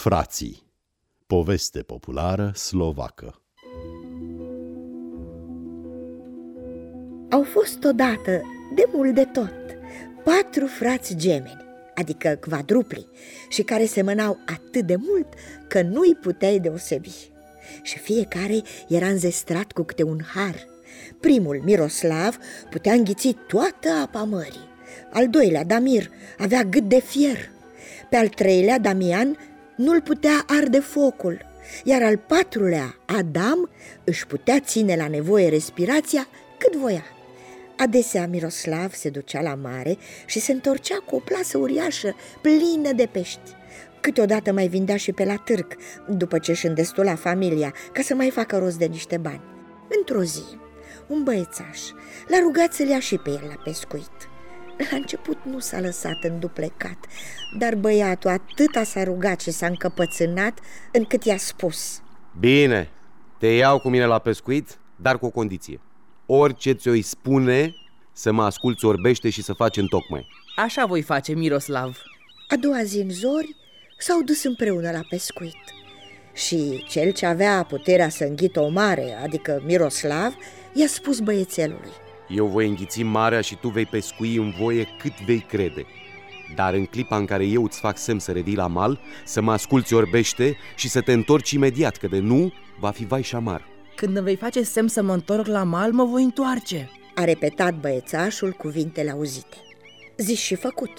Frații Poveste populară slovacă Au fost odată, de mult de tot, patru frați gemeni, adică quadrupli, și care semănau atât de mult că nu-i puteai deosebi. Și fiecare era înzestrat cu câte un har. Primul, Miroslav, putea înghiți toată apa mării. Al doilea, Damir, avea gât de fier. Pe al treilea, Damian, nu-l putea arde focul, iar al patrulea, Adam, își putea ține la nevoie respirația cât voia. Adesea Miroslav se ducea la mare și se întorcea cu o plasă uriașă, plină de pești. Câteodată mai vindea și pe la târg, după ce își îndestula familia, ca să mai facă rost de niște bani. Într-o zi, un băiețaș l-a rugat să-l ia și pe el la pescuit. La început nu s-a lăsat înduplecat, dar băiatul atâta s-a rugat și s-a încăpățânat încât i-a spus Bine, te iau cu mine la pescuit, dar cu o condiție. Orice ți-o spune, să mă asculți orbește și să faci în tocmai. Așa voi face, Miroslav. A doua zi în zori s-au dus împreună la pescuit și cel ce avea puterea să înghită o mare, adică Miroslav, i-a spus băiețelului Eu voi înghiți marea și tu vei pescui în voie cât vei crede. Dar în clipa în care eu îți fac semn să revii la mal, să mă asculți orbește și să te întorci imediat, că de nu va fi vai și șamar. Când îmi vei face semn să mă întorc la mal, mă voi întoarce. A repetat băiețașul cuvintele auzite. Zis și făcut.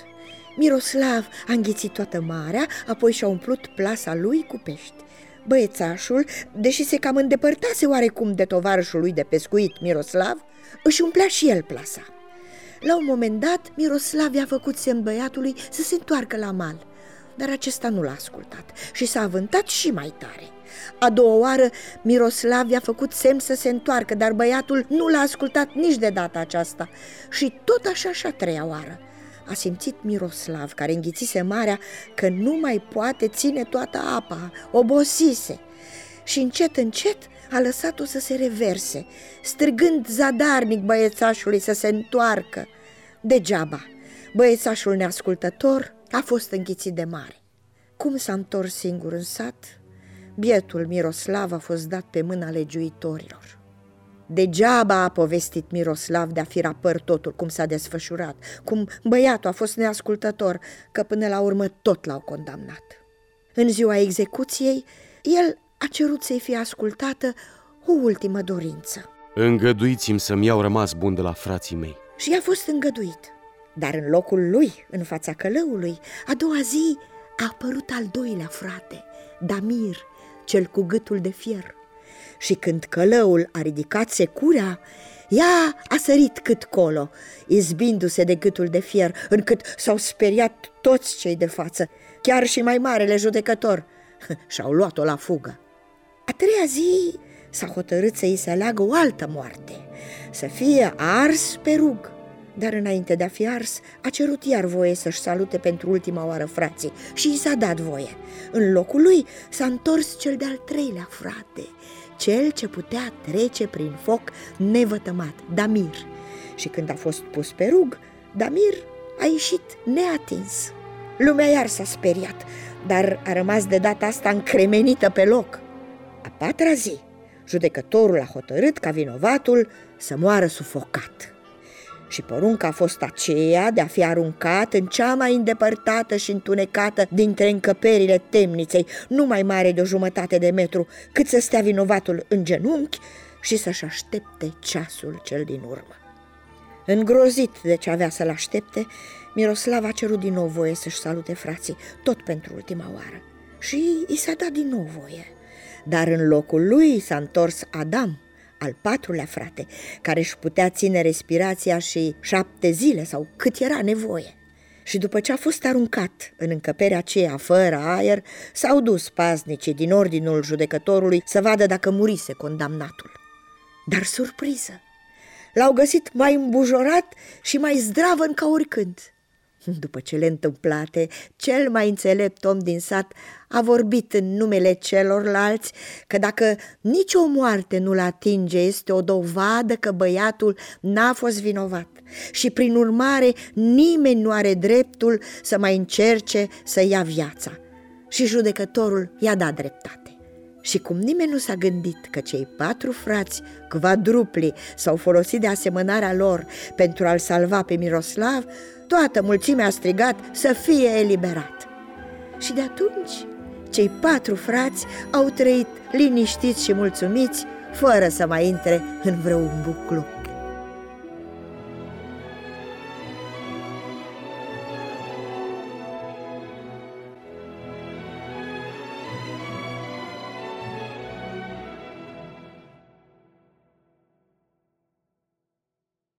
Miroslav a înghițit toată marea, apoi și-a umplut plasa lui cu pești. Băiețașul, deși se cam îndepărtase oarecum de tovarășul lui de pescuit, Miroslav, își umplea și el plasa. La un moment dat, Miroslav i-a făcut semn băiatului să se întoarcă la mal, dar acesta nu l-a ascultat și s-a avântat și mai tare. A doua oară, Miroslav i-a făcut semn să se întoarcă, dar băiatul nu l-a ascultat nici de data aceasta. Și tot așa și a treia oară. A simțit Miroslav, care înghițise marea, că nu mai poate ține toată apa, obosise. Și încet, încet a lăsat-o să se reverse, strigând zadarnic băiețașului să se întoarcă. Degeaba, băiețașul neascultător a fost înghițit de mare. Cum s-a întors singur în sat, bietul Miroslav a fost dat pe mâna legiuitorilor. Degeaba a povestit Miroslav de-a fi rapăr totul, cum s-a desfășurat, cum băiatul a fost neascultător, că până la urmă tot l-au condamnat. În ziua execuției, el a cerut să-i fie ascultată o ultimă dorință. Îngăduiți-mi să-mi iau rămas bun de la frații mei. Și i-a fost îngăduit. Dar în locul lui, în fața călăului, a doua zi a apărut al doilea frate, Damir, cel cu gâtul de fier. Și când călăul a ridicat securea, ea a sărit cât colo, izbindu-se de gâtul de fier, încât s-au speriat toți cei de față, chiar și mai marele judecător, și-au luat-o la fugă. A treia zi s-a hotărât să îi se aleagă o altă moarte, să fie ars pe rug. Dar înainte de a fi ars, a cerut iar voie să-și salute pentru ultima oară frații și i s-a dat voie. În locul lui s-a întors cel de-al treilea frate, cel ce putea trece prin foc nevătămat, Damir. Și când a fost pus pe rug, Damir a ieșit neatins. Lumea iar s-a speriat, dar a rămas de data asta încremenită pe loc. A patra zi, judecătorul a hotărât ca vinovatul să moară sufocat și porunca a fost aceea de a fi aruncat în cea mai îndepărtată și întunecată dintre încăperile temniței, nu mai mare de o jumătate de metru, cât să stea vinovatul în genunchi și să-și aștepte ceasul cel din urmă. Îngrozit de ce avea să-l aștepte, Miroslav a cerut din nou voie să-și salute frații, tot pentru ultima oară. Și i s-a dat din nou voie. Dar în locul lui s-a întors Adam, al patrulea frate, care își putea ține respirația și șapte zile sau cât era nevoie. Și după ce a fost aruncat în încăperea aceea fără aer, s-au dus paznicii din ordinul judecătorului să vadă dacă murise condamnatul. Dar surpriză! L-au găsit mai îmbujorat și mai zdravăn ca oricând. După cele întâmplate, cel mai înțelept om din sat a vorbit în numele celorlalți că dacă nicio moarte nu-l atinge, este o dovadă că băiatul n-a fost vinovat și, prin urmare, nimeni nu are dreptul să mai încerce să ia viața. Și judecătorul i-a dat dreptate. Și cum nimeni nu s-a gândit că cei patru frați quadrupli s-au folosit de asemănarea lor pentru a-l salva pe Miroslav, toată mulțimea a strigat să fie eliberat. Și de atunci cei patru frați au trăit liniștiți și mulțumiți, fără să mai intre în vreun buclu.